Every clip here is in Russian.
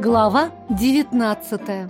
Глава девятнадцатая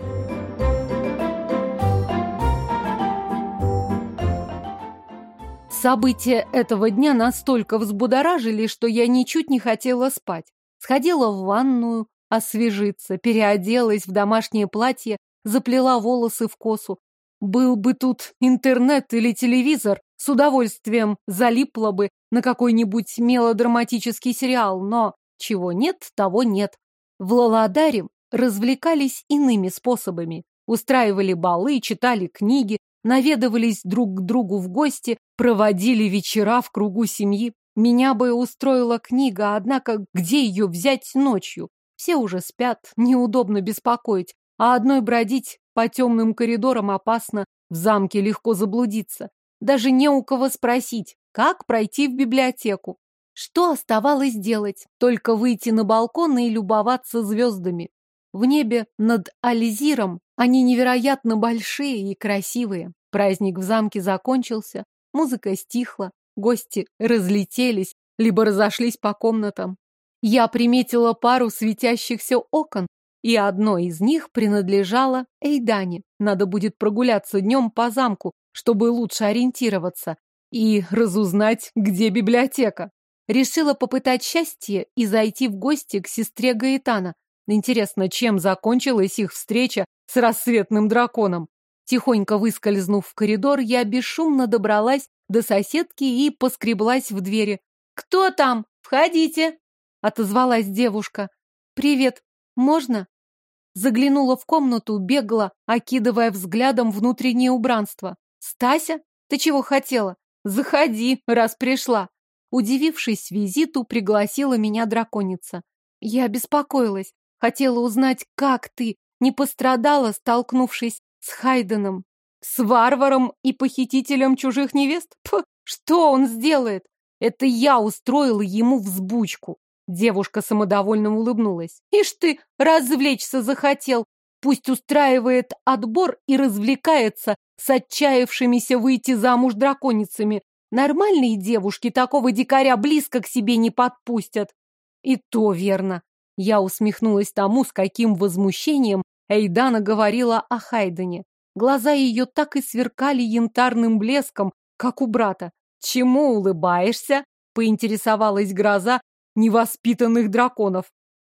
События этого дня настолько взбудоражили, что я ничуть не хотела спать. Сходила в ванную, освежиться, переоделась в домашнее платье, заплела волосы в косу. Был бы тут интернет или телевизор, с удовольствием залипла бы на какой-нибудь мелодраматический сериал, но чего нет, того нет. В Лаладаре развлекались иными способами. Устраивали балы, читали книги, наведывались друг к другу в гости, проводили вечера в кругу семьи. Меня бы устроила книга, однако где ее взять ночью? Все уже спят, неудобно беспокоить, а одной бродить по темным коридорам опасно, в замке легко заблудиться. Даже не у кого спросить, как пройти в библиотеку. Что оставалось делать? Только выйти на балкон и любоваться звездами. В небе над Ализиром они невероятно большие и красивые. Праздник в замке закончился, музыка стихла, гости разлетелись, либо разошлись по комнатам. Я приметила пару светящихся окон, и одно из них принадлежало Эйдане. Надо будет прогуляться днем по замку, чтобы лучше ориентироваться и разузнать, где библиотека. Решила попытать счастье и зайти в гости к сестре Гаэтана. Интересно, чем закончилась их встреча с рассветным драконом? Тихонько выскользнув в коридор, я бесшумно добралась до соседки и поскреблась в двери. «Кто там? Входите!» — отозвалась девушка. «Привет. Можно?» Заглянула в комнату, бегла, окидывая взглядом внутреннее убранство. «Стася? Ты чего хотела? Заходи, раз пришла!» Удивившись визиту, пригласила меня драконица. Я беспокоилась, хотела узнать, как ты, не пострадала, столкнувшись с Хайденом, с варваром и похитителем чужих невест? Пх, что он сделает? Это я устроила ему взбучку. Девушка самодовольно улыбнулась. Ишь ты, развлечься захотел. Пусть устраивает отбор и развлекается с отчаявшимися выйти замуж драконицами. Нормальные девушки такого дикаря близко к себе не подпустят. И то верно. Я усмехнулась тому, с каким возмущением Эйдана говорила о Хайдене. Глаза ее так и сверкали янтарным блеском, как у брата. «Чему улыбаешься?» — поинтересовалась гроза невоспитанных драконов.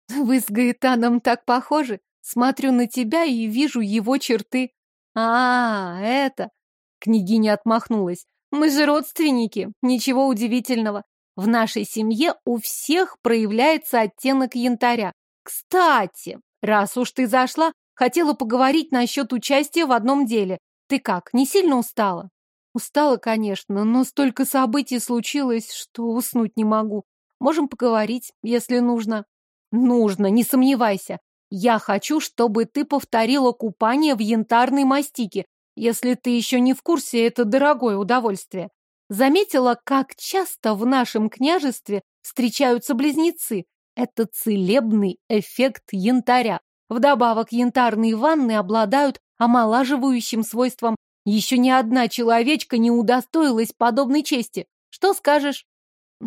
«Вы с Гаэтаном так похожи. Смотрю на тебя и вижу его черты». «А, это...» — княгиня отмахнулась. «Мы же родственники. Ничего удивительного. В нашей семье у всех проявляется оттенок янтаря. Кстати, раз уж ты зашла, Хотела поговорить насчет участия в одном деле. Ты как, не сильно устала? Устала, конечно, но столько событий случилось, что уснуть не могу. Можем поговорить, если нужно. Нужно, не сомневайся. Я хочу, чтобы ты повторила купание в янтарной мастике. Если ты еще не в курсе, это дорогое удовольствие. Заметила, как часто в нашем княжестве встречаются близнецы. Это целебный эффект янтаря. Вдобавок, янтарные ванны обладают омолаживающим свойством. Еще ни одна человечка не удостоилась подобной чести. Что скажешь?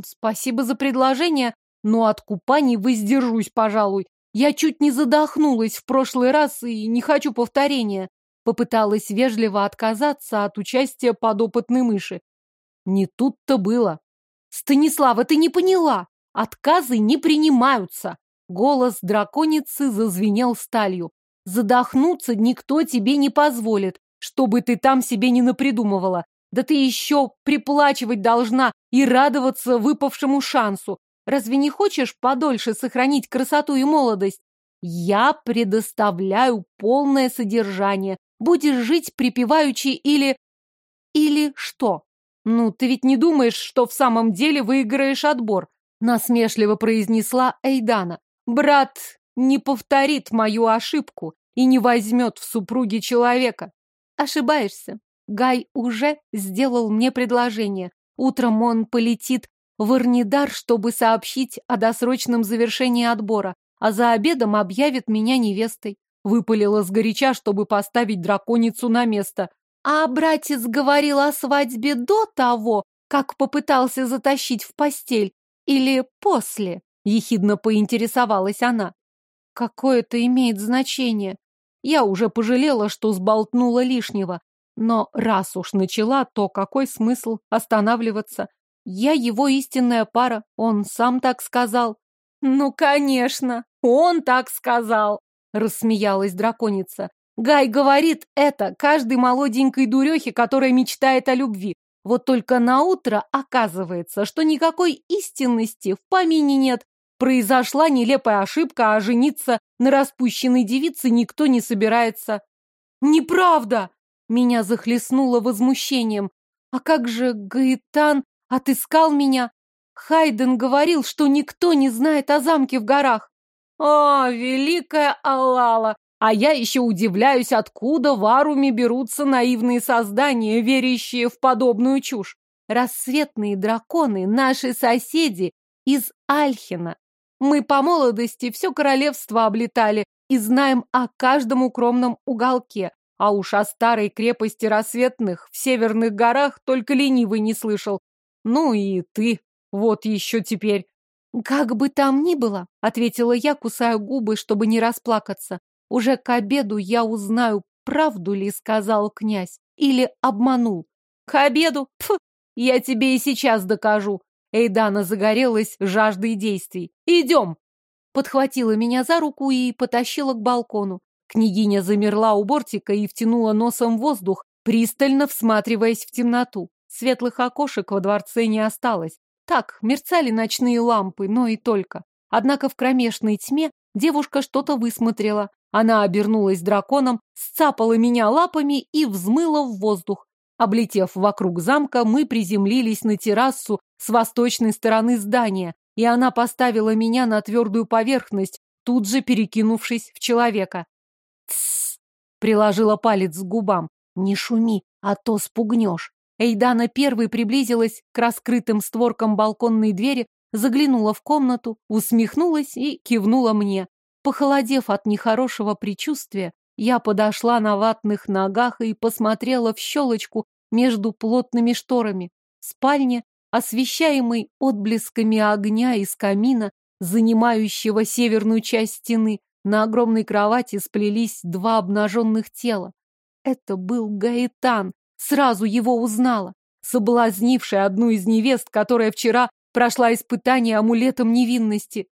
Спасибо за предложение, но от купаний воздержусь, пожалуй. Я чуть не задохнулась в прошлый раз и не хочу повторения. Попыталась вежливо отказаться от участия подопытной мыши. Не тут-то было. Станислава, ты не поняла. Отказы не принимаются. Голос драконицы зазвенел сталью. Задохнуться никто тебе не позволит, чтобы ты там себе не напридумывала. Да ты еще приплачивать должна и радоваться выпавшему шансу. Разве не хочешь подольше сохранить красоту и молодость? Я предоставляю полное содержание. Будешь жить припеваючи или... Или что? Ну, ты ведь не думаешь, что в самом деле выиграешь отбор? Насмешливо произнесла Эйдана. Брат не повторит мою ошибку и не возьмет в супруги человека. Ошибаешься. Гай уже сделал мне предложение. Утром он полетит в Арнидар, чтобы сообщить о досрочном завершении отбора, а за обедом объявит меня невестой. Выпалила сгоряча, чтобы поставить драконицу на место. А братец говорил о свадьбе до того, как попытался затащить в постель, или после? Ехидно поинтересовалась она. Какое это имеет значение? Я уже пожалела, что сболтнула лишнего. Но раз уж начала, то какой смысл останавливаться? Я его истинная пара, он сам так сказал. Ну, конечно, он так сказал, рассмеялась драконица. Гай говорит это каждой молоденькой дурехе, которая мечтает о любви. Вот только на утро оказывается, что никакой истинности в помине нет. Произошла нелепая ошибка, а жениться на распущенной девице никто не собирается. Неправда! Меня захлестнуло возмущением. А как же Гаитан отыскал меня? Хайден говорил, что никто не знает о замке в горах. О, великая Аллала! А я еще удивляюсь, откуда в Аруме берутся наивные создания, верящие в подобную чушь. Рассветные драконы, наши соседи из Альхина. Мы по молодости все королевство облетали и знаем о каждом укромном уголке. А уж о старой крепости рассветных в северных горах только ленивый не слышал. Ну и ты, вот еще теперь. Как бы там ни было, ответила я, кусая губы, чтобы не расплакаться. Уже к обеду я узнаю, правду ли сказал князь или обманул. К обеду? Пф, я тебе и сейчас докажу. Эйдана загорелась жаждой действий. Идем! Подхватила меня за руку и потащила к балкону. Княгиня замерла у бортика и втянула носом воздух, пристально всматриваясь в темноту. Светлых окошек во дворце не осталось. Так, мерцали ночные лампы, но и только. Однако в кромешной тьме девушка что-то высмотрела. Она обернулась драконом, сцапала меня лапами и взмыла в воздух. Облетев вокруг замка, мы приземлились на террасу с восточной стороны здания, и она поставила меня на твердую поверхность, тут же перекинувшись в человека. «Тссс!» — приложила палец к губам. «Не шуми, а то спугнешь». Эйдана первой приблизилась к раскрытым створкам балконной двери, заглянула в комнату, усмехнулась и кивнула мне. Похолодев от нехорошего предчувствия, я подошла на ватных ногах и посмотрела в щелочку между плотными шторами. В спальне, освещаемой отблесками огня из камина, занимающего северную часть стены, на огромной кровати сплелись два обнаженных тела. Это был Гаэтан, сразу его узнала, соблазнившая одну из невест, которая вчера прошла испытание амулетом невинности.